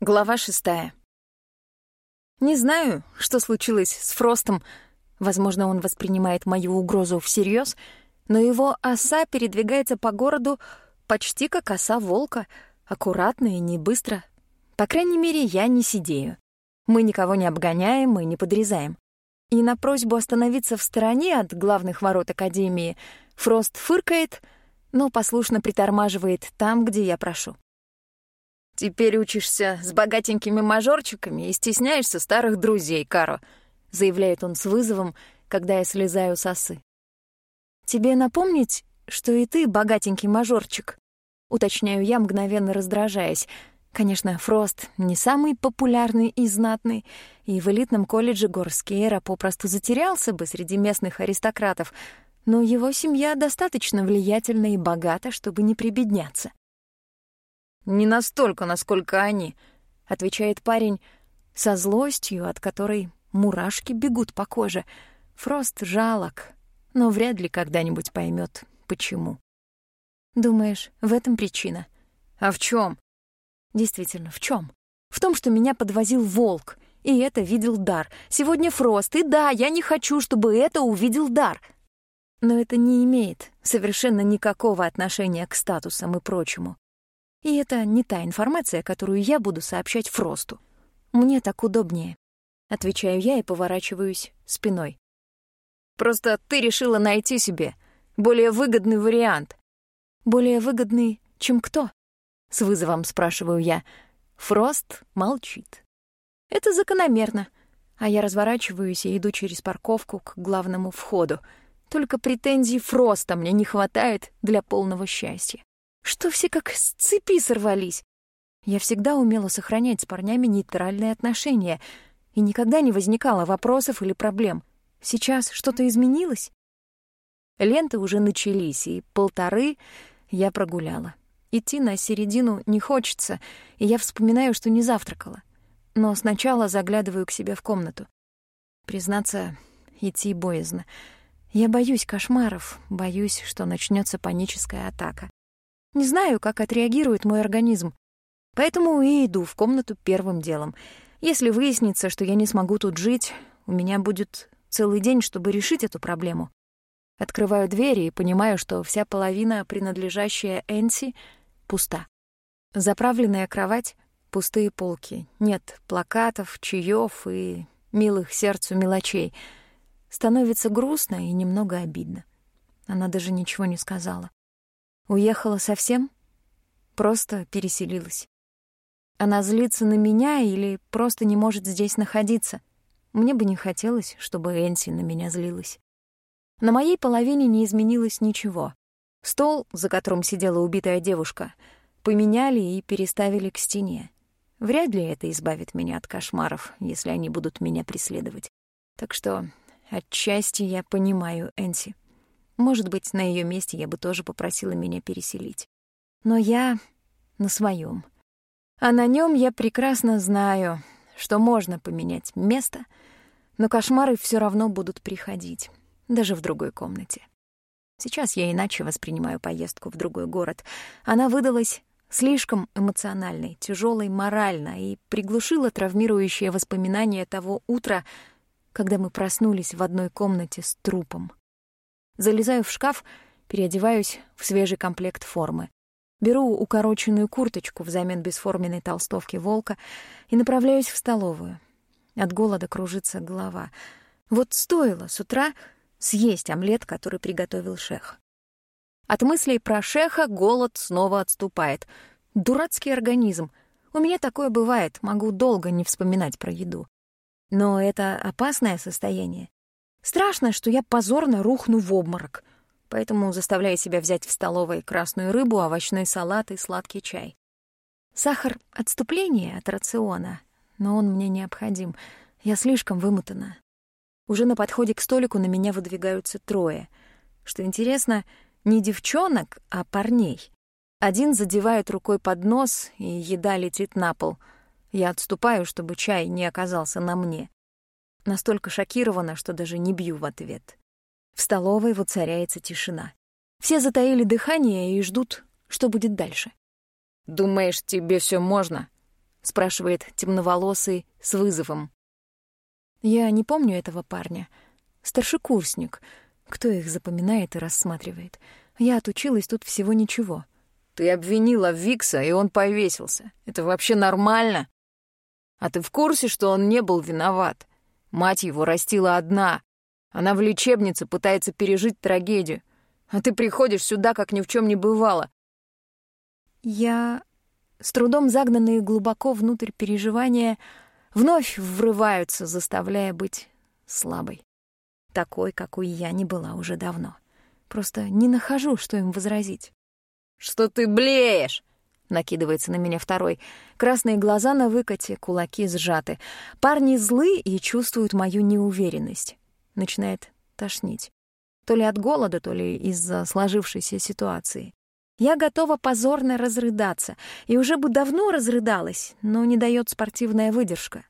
Глава шестая. Не знаю, что случилось с Фростом. Возможно, он воспринимает мою угрозу всерьез, но его оса передвигается по городу почти как оса волка, аккуратно и не быстро. По крайней мере, я не сидею. Мы никого не обгоняем, мы не подрезаем. И на просьбу остановиться в стороне от главных ворот Академии Фрост фыркает, но послушно притормаживает там, где я прошу. «Теперь учишься с богатенькими мажорчиками и стесняешься старых друзей, Каро», — заявляет он с вызовом, когда я слезаю с осы. «Тебе напомнить, что и ты богатенький мажорчик?» — уточняю я, мгновенно раздражаясь. Конечно, Фрост не самый популярный и знатный, и в элитном колледже Горскейра попросту затерялся бы среди местных аристократов, но его семья достаточно влиятельна и богата, чтобы не прибедняться. «Не настолько, насколько они», — отвечает парень со злостью, от которой мурашки бегут по коже. Фрост жалок, но вряд ли когда-нибудь поймет, почему. Думаешь, в этом причина? А в чем? Действительно, в чем? В том, что меня подвозил волк, и это видел Дар. Сегодня Фрост, и да, я не хочу, чтобы это увидел Дар. Но это не имеет совершенно никакого отношения к статусам и прочему. И это не та информация, которую я буду сообщать Фросту. Мне так удобнее. Отвечаю я и поворачиваюсь спиной. Просто ты решила найти себе более выгодный вариант. Более выгодный, чем кто? С вызовом спрашиваю я. Фрост молчит. Это закономерно. А я разворачиваюсь и иду через парковку к главному входу. Только претензий Фроста мне не хватает для полного счастья. Что все как с цепи сорвались? Я всегда умела сохранять с парнями нейтральные отношения, и никогда не возникало вопросов или проблем. Сейчас что-то изменилось? Ленты уже начались, и полторы я прогуляла. Идти на середину не хочется, и я вспоминаю, что не завтракала. Но сначала заглядываю к себе в комнату. Признаться, идти боязно. Я боюсь кошмаров, боюсь, что начнется паническая атака. Не знаю, как отреагирует мой организм. Поэтому и иду в комнату первым делом. Если выяснится, что я не смогу тут жить, у меня будет целый день, чтобы решить эту проблему. Открываю двери и понимаю, что вся половина, принадлежащая Энси, пуста. Заправленная кровать, пустые полки. Нет плакатов, чаев и милых сердцу мелочей. Становится грустно и немного обидно. Она даже ничего не сказала. Уехала совсем? Просто переселилась. Она злится на меня или просто не может здесь находиться? Мне бы не хотелось, чтобы Энси на меня злилась. На моей половине не изменилось ничего. Стол, за которым сидела убитая девушка, поменяли и переставили к стене. Вряд ли это избавит меня от кошмаров, если они будут меня преследовать. Так что отчасти я понимаю Энси. Может быть, на ее месте я бы тоже попросила меня переселить. Но я на своем. А на нем я прекрасно знаю, что можно поменять место, но кошмары все равно будут приходить, даже в другой комнате. Сейчас я иначе воспринимаю поездку в другой город. Она выдалась слишком эмоциональной, тяжелой морально и приглушила травмирующие воспоминания того утра, когда мы проснулись в одной комнате с трупом. Залезаю в шкаф, переодеваюсь в свежий комплект формы. Беру укороченную курточку взамен бесформенной толстовки волка и направляюсь в столовую. От голода кружится голова. Вот стоило с утра съесть омлет, который приготовил шех. От мыслей про шеха голод снова отступает. Дурацкий организм. У меня такое бывает, могу долго не вспоминать про еду. Но это опасное состояние. Страшно, что я позорно рухну в обморок, поэтому заставляю себя взять в столовой красную рыбу, овощной салат и сладкий чай. Сахар — отступление от рациона, но он мне необходим. Я слишком вымотана. Уже на подходе к столику на меня выдвигаются трое. Что интересно, не девчонок, а парней. Один задевает рукой под нос, и еда летит на пол. Я отступаю, чтобы чай не оказался на мне. Настолько шокирована, что даже не бью в ответ. В столовой воцаряется тишина. Все затаили дыхание и ждут, что будет дальше. «Думаешь, тебе все можно?» — спрашивает темноволосый с вызовом. Я не помню этого парня. Старшекурсник. Кто их запоминает и рассматривает? Я отучилась тут всего ничего. Ты обвинила Викса, и он повесился. Это вообще нормально? А ты в курсе, что он не был виноват? Мать его растила одна. Она в лечебнице пытается пережить трагедию. А ты приходишь сюда, как ни в чем не бывало. Я, с трудом загнанные глубоко внутрь переживания, вновь врываются, заставляя быть слабой. Такой, какой я не была уже давно. Просто не нахожу, что им возразить. «Что ты блеешь?» — накидывается на меня второй. Красные глаза на выкате, кулаки сжаты. Парни злы и чувствуют мою неуверенность. Начинает тошнить. То ли от голода, то ли из-за сложившейся ситуации. Я готова позорно разрыдаться, и уже бы давно разрыдалась, но не дает спортивная выдержка.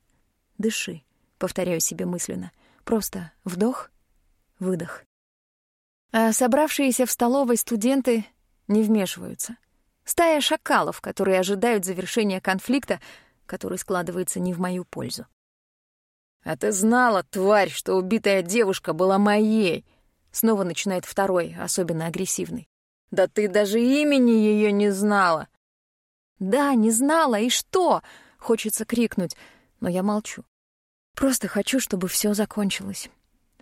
«Дыши», — повторяю себе мысленно. Просто вдох, выдох. А собравшиеся в столовой студенты не вмешиваются. Стая шакалов, которые ожидают завершения конфликта, который складывается не в мою пользу. «А ты знала, тварь, что убитая девушка была моей!» Снова начинает второй, особенно агрессивный. «Да ты даже имени ее не знала!» «Да, не знала, и что?» — хочется крикнуть, но я молчу. Просто хочу, чтобы все закончилось.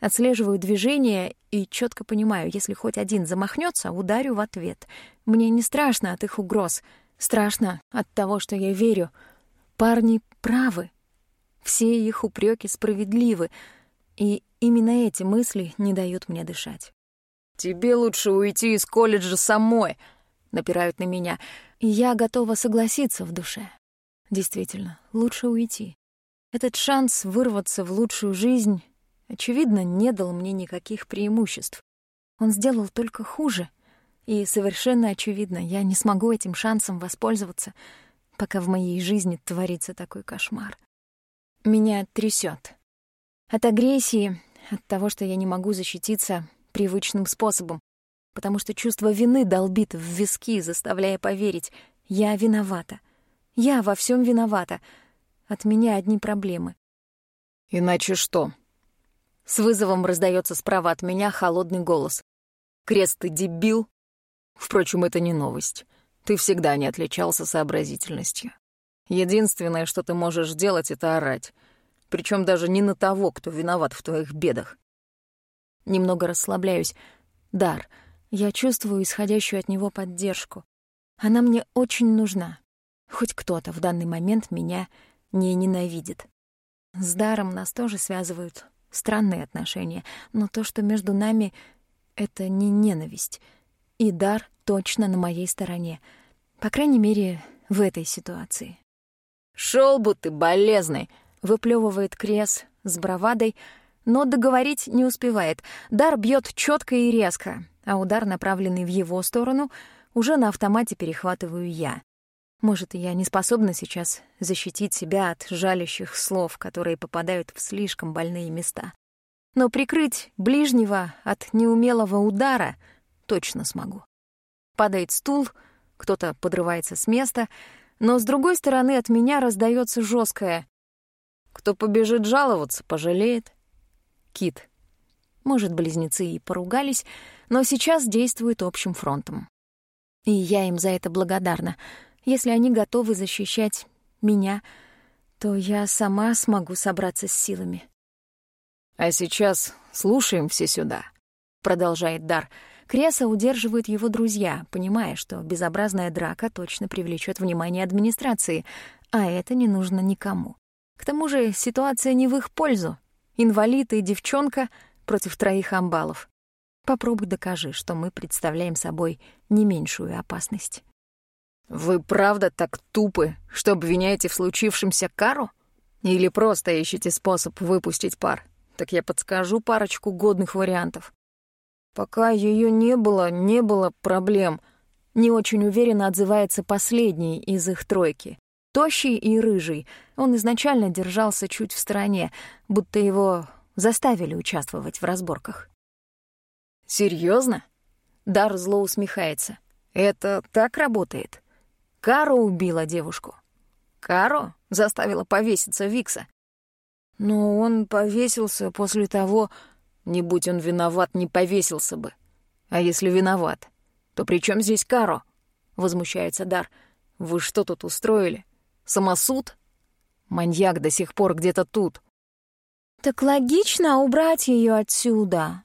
Отслеживаю движение и четко понимаю, если хоть один замахнется, ударю в ответ. Мне не страшно от их угроз. Страшно от того, что я верю. Парни правы. Все их упреки справедливы. И именно эти мысли не дают мне дышать. «Тебе лучше уйти из колледжа самой», — напирают на меня. И я готова согласиться в душе. Действительно, лучше уйти. Этот шанс вырваться в лучшую жизнь очевидно, не дал мне никаких преимуществ. Он сделал только хуже. И совершенно очевидно, я не смогу этим шансом воспользоваться, пока в моей жизни творится такой кошмар. Меня трясет. От агрессии, от того, что я не могу защититься привычным способом, потому что чувство вины долбит в виски, заставляя поверить, я виновата. Я во всем виновата. От меня одни проблемы. «Иначе что?» С вызовом раздается справа от меня холодный голос. «Крест, ты дебил?» Впрочем, это не новость. Ты всегда не отличался сообразительностью. Единственное, что ты можешь делать, это орать. Причем даже не на того, кто виноват в твоих бедах. Немного расслабляюсь. Дар. Я чувствую исходящую от него поддержку. Она мне очень нужна. Хоть кто-то в данный момент меня не ненавидит. С даром нас тоже связывают странные отношения, но то, что между нами — это не ненависть. И дар точно на моей стороне. По крайней мере, в этой ситуации. «Шёл бы ты, болезный!» — выплёвывает Крес с бравадой, но договорить не успевает. Дар бьёт чётко и резко, а удар, направленный в его сторону, уже на автомате перехватываю я. Может, я не способна сейчас защитить себя от жалящих слов, которые попадают в слишком больные места. Но прикрыть ближнего от неумелого удара точно смогу. Падает стул, кто-то подрывается с места, но с другой стороны от меня раздается жесткое «Кто побежит жаловаться, пожалеет». Кит. Может, близнецы и поругались, но сейчас действуют общим фронтом. И я им за это благодарна — если они готовы защищать меня, то я сама смогу собраться с силами. «А сейчас слушаем все сюда», — продолжает Дар. Креса удерживают его друзья, понимая, что безобразная драка точно привлечет внимание администрации, а это не нужно никому. К тому же ситуация не в их пользу. Инвалид и девчонка против троих амбалов. Попробуй докажи, что мы представляем собой не меньшую опасность. «Вы правда так тупы, что обвиняете в случившемся Кару? Или просто ищете способ выпустить пар? Так я подскажу парочку годных вариантов». «Пока ее не было, не было проблем», — не очень уверенно отзывается последний из их тройки. Тощий и рыжий, он изначально держался чуть в стороне, будто его заставили участвовать в разборках. «Серьезно?» — Дар зло усмехается. «Это так работает?» Кара убила девушку. Каро заставила повеситься Викса. Но он повесился после того... Не будь он виноват, не повесился бы. А если виноват, то при чем здесь Каро? Возмущается Дар. Вы что тут устроили? Самосуд? Маньяк до сих пор где-то тут. Так логично убрать ее отсюда.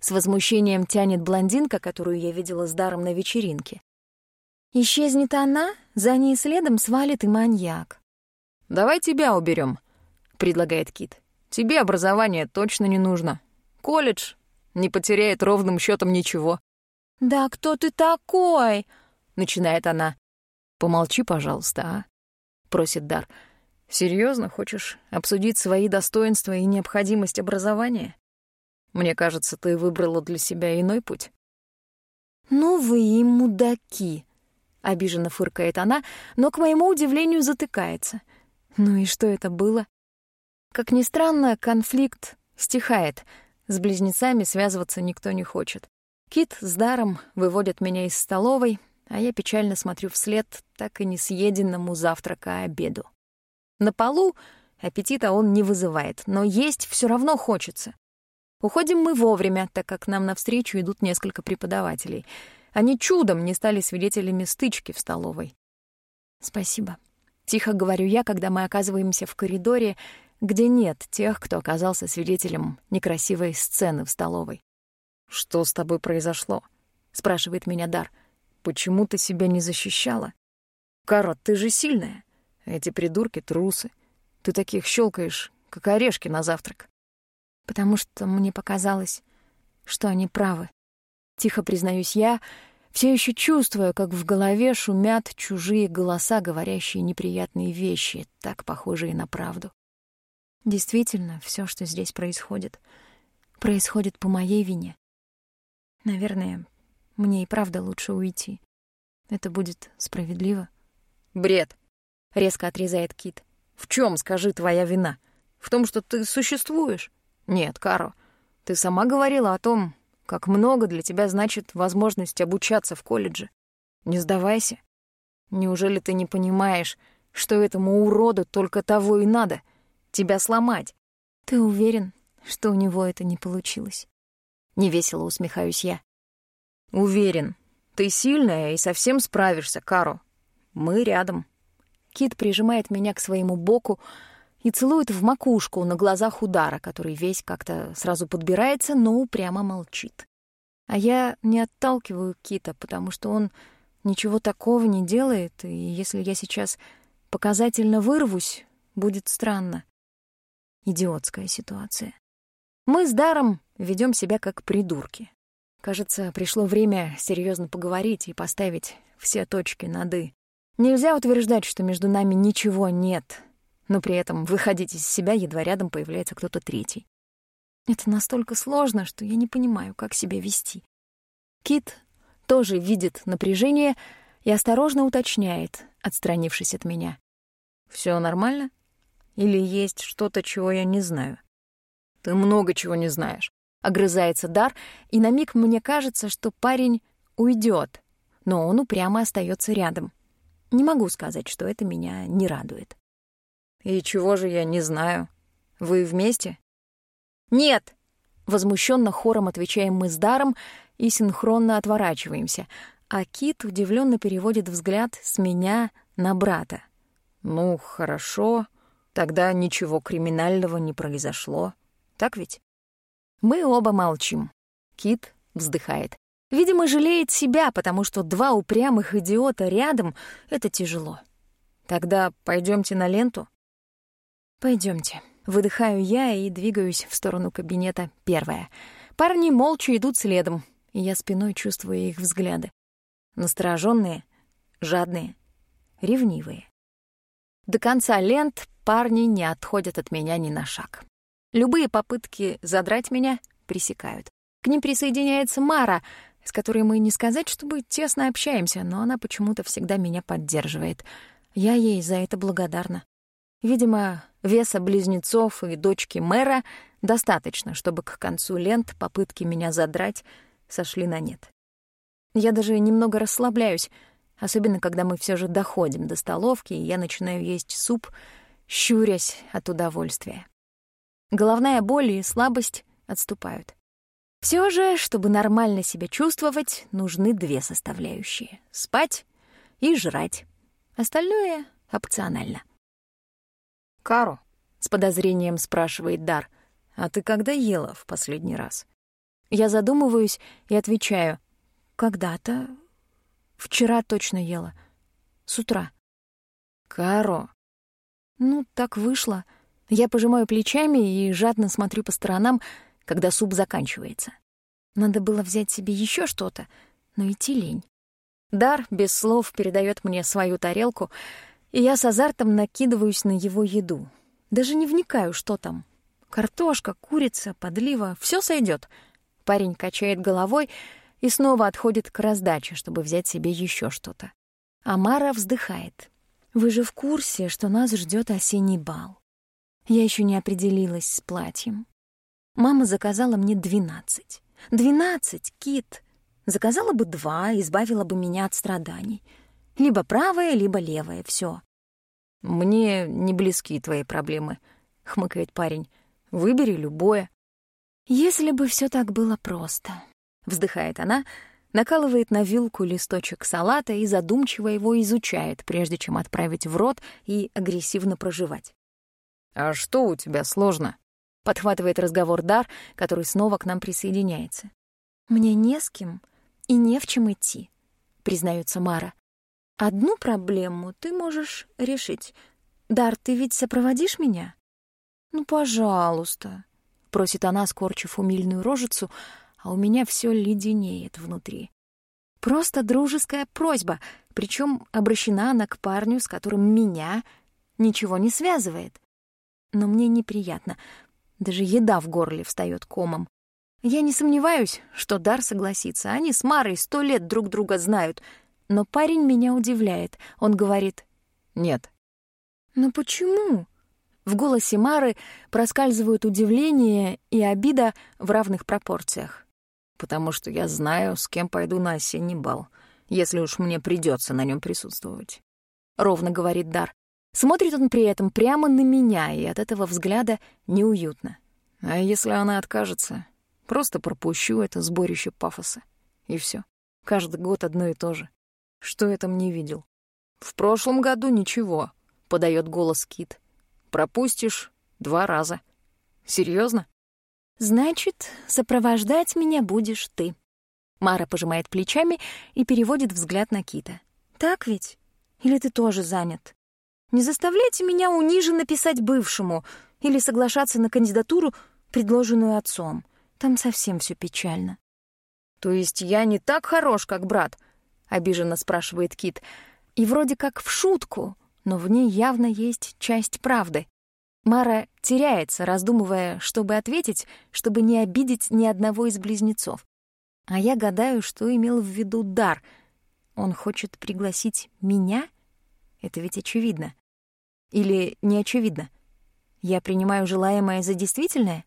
С возмущением тянет блондинка, которую я видела с Даром на вечеринке. Исчезнет она, за ней следом свалит и маньяк. «Давай тебя уберем, предлагает Кит. «Тебе образование точно не нужно. Колледж не потеряет ровным счетом ничего». «Да кто ты такой?» — начинает она. «Помолчи, пожалуйста, а?» — просит Дар. Серьезно хочешь обсудить свои достоинства и необходимость образования? Мне кажется, ты выбрала для себя иной путь». «Ну вы и мудаки!» — обиженно фыркает она, но, к моему удивлению, затыкается. Ну и что это было? Как ни странно, конфликт стихает. С близнецами связываться никто не хочет. Кит с Даром выводят меня из столовой, а я печально смотрю вслед так и не съеденному завтрака обеду. На полу аппетита он не вызывает, но есть все равно хочется. Уходим мы вовремя, так как нам навстречу идут несколько преподавателей. Они чудом не стали свидетелями стычки в столовой. «Спасибо», — тихо говорю я, когда мы оказываемся в коридоре, где нет тех, кто оказался свидетелем некрасивой сцены в столовой. «Что с тобой произошло?» — спрашивает меня Дар. «Почему ты себя не защищала? Каро, ты же сильная. Эти придурки — трусы. Ты таких щелкаешь, как орешки на завтрак». «Потому что мне показалось, что они правы. Тихо признаюсь я, все еще чувствуя, как в голове шумят чужие голоса, говорящие неприятные вещи, так похожие на правду. Действительно, все, что здесь происходит, происходит по моей вине. Наверное, мне и правда лучше уйти. Это будет справедливо. Бред, резко отрезает Кит. В чем, скажи, твоя вина? В том, что ты существуешь? Нет, Каро, ты сама говорила о том, как много для тебя значит возможность обучаться в колледже. Не сдавайся. Неужели ты не понимаешь, что этому уроду только того и надо — тебя сломать. Ты уверен, что у него это не получилось? Невесело усмехаюсь я. Уверен. Ты сильная и совсем справишься, Каро. Мы рядом. Кит прижимает меня к своему боку и целует в макушку на глазах удара, который весь как-то сразу подбирается, но упрямо молчит. А я не отталкиваю Кита, потому что он ничего такого не делает, и если я сейчас показательно вырвусь, будет странно. Идиотская ситуация. Мы с Даром ведем себя как придурки. Кажется, пришло время серьезно поговорить и поставить все точки над «и». Нельзя утверждать, что между нами ничего нет, но при этом выходить из себя, едва рядом появляется кто-то третий. Это настолько сложно, что я не понимаю, как себя вести. Кит тоже видит напряжение и осторожно уточняет, отстранившись от меня. Все нормально?» Или есть что-то, чего я не знаю? Ты много чего не знаешь. Огрызается Дар, и на миг мне кажется, что парень уйдет, но он упрямо остается рядом. Не могу сказать, что это меня не радует. И чего же я не знаю? Вы вместе? Нет! Возмущенно хором отвечаем мы с Даром и синхронно отворачиваемся, а Кит удивленно переводит взгляд с меня на брата. Ну, хорошо, Тогда ничего криминального не произошло. Так ведь? Мы оба молчим. Кит вздыхает. Видимо, жалеет себя, потому что два упрямых идиота рядом — это тяжело. Тогда пойдемте на ленту? Пойдемте. Выдыхаю я и двигаюсь в сторону кабинета первая. Парни молча идут следом, и я спиной чувствую их взгляды. Настороженные, жадные, ревнивые. До конца лент парни не отходят от меня ни на шаг. Любые попытки задрать меня пресекают. К ним присоединяется Мара, с которой мы не сказать, чтобы тесно общаемся, но она почему-то всегда меня поддерживает. Я ей за это благодарна. Видимо, веса близнецов и дочки мэра достаточно, чтобы к концу лент попытки меня задрать сошли на нет. Я даже немного расслабляюсь, особенно когда мы все же доходим до столовки, и я начинаю есть суп, щурясь от удовольствия. Головная боль и слабость отступают. Все же, чтобы нормально себя чувствовать, нужны две составляющие — спать и жрать. Остальное — опционально. «Кару?» — с подозрением спрашивает Дар. «А ты когда ела в последний раз?» Я задумываюсь и отвечаю. «Когда-то. Вчера точно ела. С утра». «Каро?» «Ну, так вышло». Я пожимаю плечами и жадно смотрю по сторонам, когда суп заканчивается. Надо было взять себе еще что-то, но идти лень. Дар без слов передает мне свою тарелку, и я с азартом накидываюсь на его еду. Даже не вникаю, что там. Картошка, курица, подлива — все сойдет. Парень качает головой и снова отходит к раздаче, чтобы взять себе еще что-то. Амара вздыхает. «Вы же в курсе, что нас ждет осенний бал?» Я еще не определилась с платьем. Мама заказала мне двенадцать. Двенадцать, Кит. Заказала бы два, избавила бы меня от страданий. Либо правое, либо левое, все. «Мне не близки твои проблемы», — хмыкает парень. «Выбери любое». «Если бы все так было просто», — вздыхает она, накалывает на вилку листочек салата и задумчиво его изучает, прежде чем отправить в рот и агрессивно проживать. «А что у тебя сложно?» — подхватывает разговор Дар, который снова к нам присоединяется. «Мне не с кем и не в чем идти», — признается Мара. «Одну проблему ты можешь решить. Дар, ты ведь сопроводишь меня?» «Ну, пожалуйста», — просит она, скорчив умильную рожицу, а у меня все леденеет внутри. Просто дружеская просьба, причем обращена она к парню, с которым меня ничего не связывает но мне неприятно. Даже еда в горле встает комом. Я не сомневаюсь, что Дар согласится. Они с Марой сто лет друг друга знают. Но парень меня удивляет. Он говорит «Нет». «Но почему?» В голосе Мары проскальзывают удивление и обида в равных пропорциях. «Потому что я знаю, с кем пойду на осенний бал, если уж мне придется на нем присутствовать», — ровно говорит Дар. Смотрит он при этом прямо на меня, и от этого взгляда неуютно. А если она откажется, просто пропущу это сборище пафоса. И все. Каждый год одно и то же. Что я там не видел? В прошлом году ничего, — подает голос Кит. Пропустишь два раза. Серьезно? Значит, сопровождать меня будешь ты. Мара пожимает плечами и переводит взгляд на Кита. Так ведь? Или ты тоже занят? Не заставляйте меня униженно писать бывшему или соглашаться на кандидатуру, предложенную отцом. Там совсем все печально. То есть я не так хорош, как брат? Обиженно спрашивает Кит. И вроде как в шутку, но в ней явно есть часть правды. Мара теряется, раздумывая, чтобы ответить, чтобы не обидеть ни одного из близнецов. А я гадаю, что имел в виду дар. Он хочет пригласить меня? Это ведь очевидно. Или не очевидно? Я принимаю желаемое за действительное?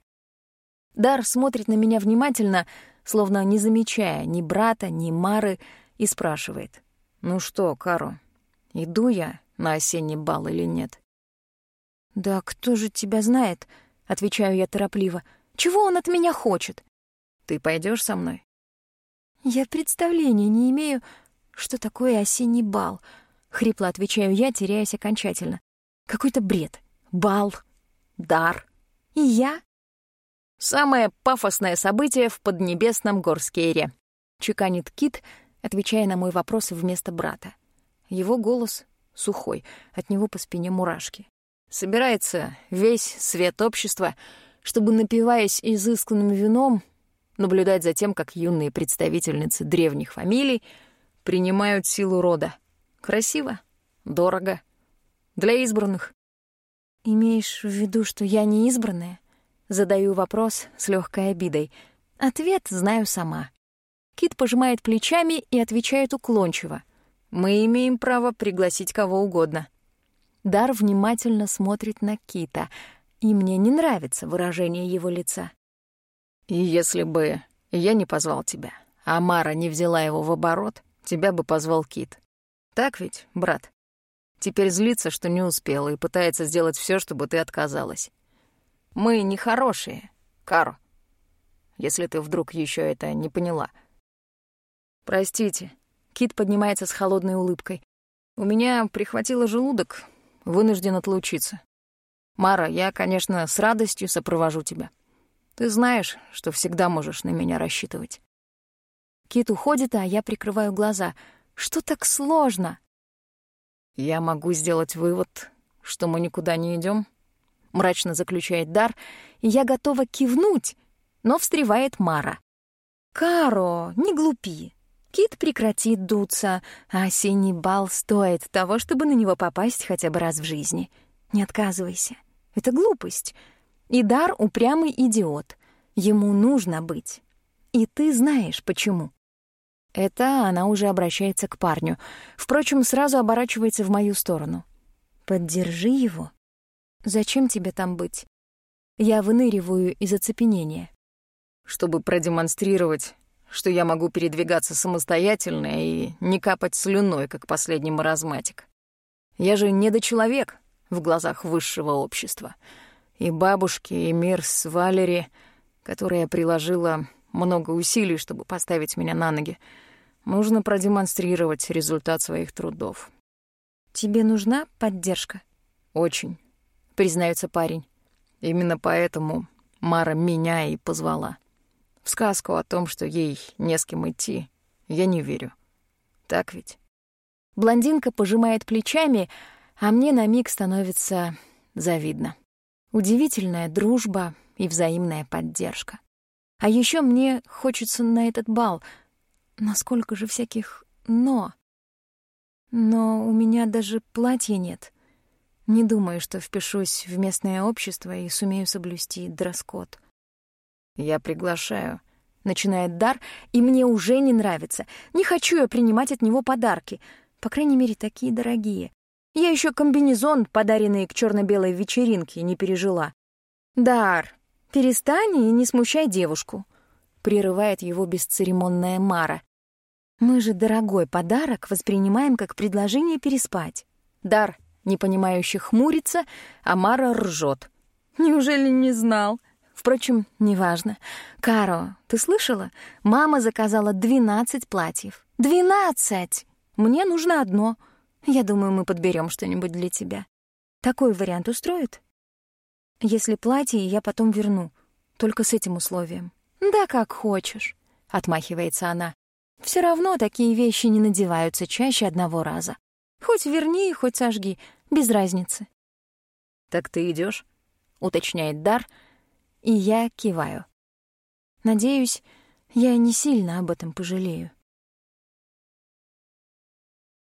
Дар смотрит на меня внимательно, словно не замечая ни брата, ни Мары, и спрашивает. «Ну что, Каро, иду я на осенний бал или нет?» «Да кто же тебя знает?» — отвечаю я торопливо. «Чего он от меня хочет?» «Ты пойдешь со мной?» «Я представления не имею, что такое осенний бал», — хрипло отвечаю я, теряясь окончательно. Какой-то бред. Бал. Дар. И я? Самое пафосное событие в поднебесном Горскере. Чеканит Кит, отвечая на мой вопрос вместо брата. Его голос сухой, от него по спине мурашки. Собирается весь свет общества, чтобы, напиваясь изысканным вином, наблюдать за тем, как юные представительницы древних фамилий принимают силу рода. Красиво, дорого, для избранных. Имеешь в виду, что я не избранная? Задаю вопрос с легкой обидой. Ответ знаю сама. Кит пожимает плечами и отвечает уклончиво. Мы имеем право пригласить кого угодно. Дар внимательно смотрит на Кита, и мне не нравится выражение его лица. Если бы я не позвал тебя, а Мара не взяла его в оборот, тебя бы позвал Кит. Так ведь, брат? Теперь злится, что не успела, и пытается сделать все, чтобы ты отказалась. Мы нехорошие, Каро, если ты вдруг еще это не поняла. Простите. Кит поднимается с холодной улыбкой. У меня прихватило желудок, вынужден отлучиться. Мара, я, конечно, с радостью сопровожу тебя. Ты знаешь, что всегда можешь на меня рассчитывать. Кит уходит, а я прикрываю глаза. Что так сложно? Я могу сделать вывод, что мы никуда не идем, мрачно заключает Дар, я готова кивнуть, но встревает Мара. «Каро, не глупи. Кит прекратит дуться, а осенний бал стоит того, чтобы на него попасть хотя бы раз в жизни. Не отказывайся. Это глупость. И Дар — упрямый идиот. Ему нужно быть. И ты знаешь, почему». Это она уже обращается к парню. Впрочем, сразу оборачивается в мою сторону. «Поддержи его. Зачем тебе там быть?» Я выныриваю из оцепенения. Чтобы продемонстрировать, что я могу передвигаться самостоятельно и не капать слюной, как последний маразматик. Я же недочеловек в глазах высшего общества. И бабушки, и мир с Валери, которая приложила много усилий, чтобы поставить меня на ноги, Нужно продемонстрировать результат своих трудов. «Тебе нужна поддержка?» «Очень», — признается парень. «Именно поэтому Мара меня и позвала. В сказку о том, что ей не с кем идти, я не верю. Так ведь?» Блондинка пожимает плечами, а мне на миг становится завидно. Удивительная дружба и взаимная поддержка. А еще мне хочется на этот бал — Насколько же всяких «но». Но у меня даже платья нет. Не думаю, что впишусь в местное общество и сумею соблюсти дресс-код. «Я приглашаю», — начинает Дар, и мне уже не нравится. Не хочу я принимать от него подарки, по крайней мере, такие дорогие. Я еще комбинезон, подаренный к черно белой вечеринке, не пережила. «Дар, перестань и не смущай девушку», — прерывает его бесцеремонная Мара. Мы же дорогой подарок воспринимаем как предложение переспать. Дар, непонимающе хмурится, а Мара ржет. Неужели не знал? Впрочем, неважно. Каро, ты слышала? Мама заказала 12 платьев. 12! Мне нужно одно. Я думаю, мы подберем что-нибудь для тебя. Такой вариант устроит? Если платье, я потом верну. Только с этим условием. Да как хочешь, — отмахивается она. Все равно такие вещи не надеваются чаще одного раза. Хоть верни, хоть сожги, без разницы. «Так ты идешь? уточняет Дар, и я киваю. Надеюсь, я не сильно об этом пожалею.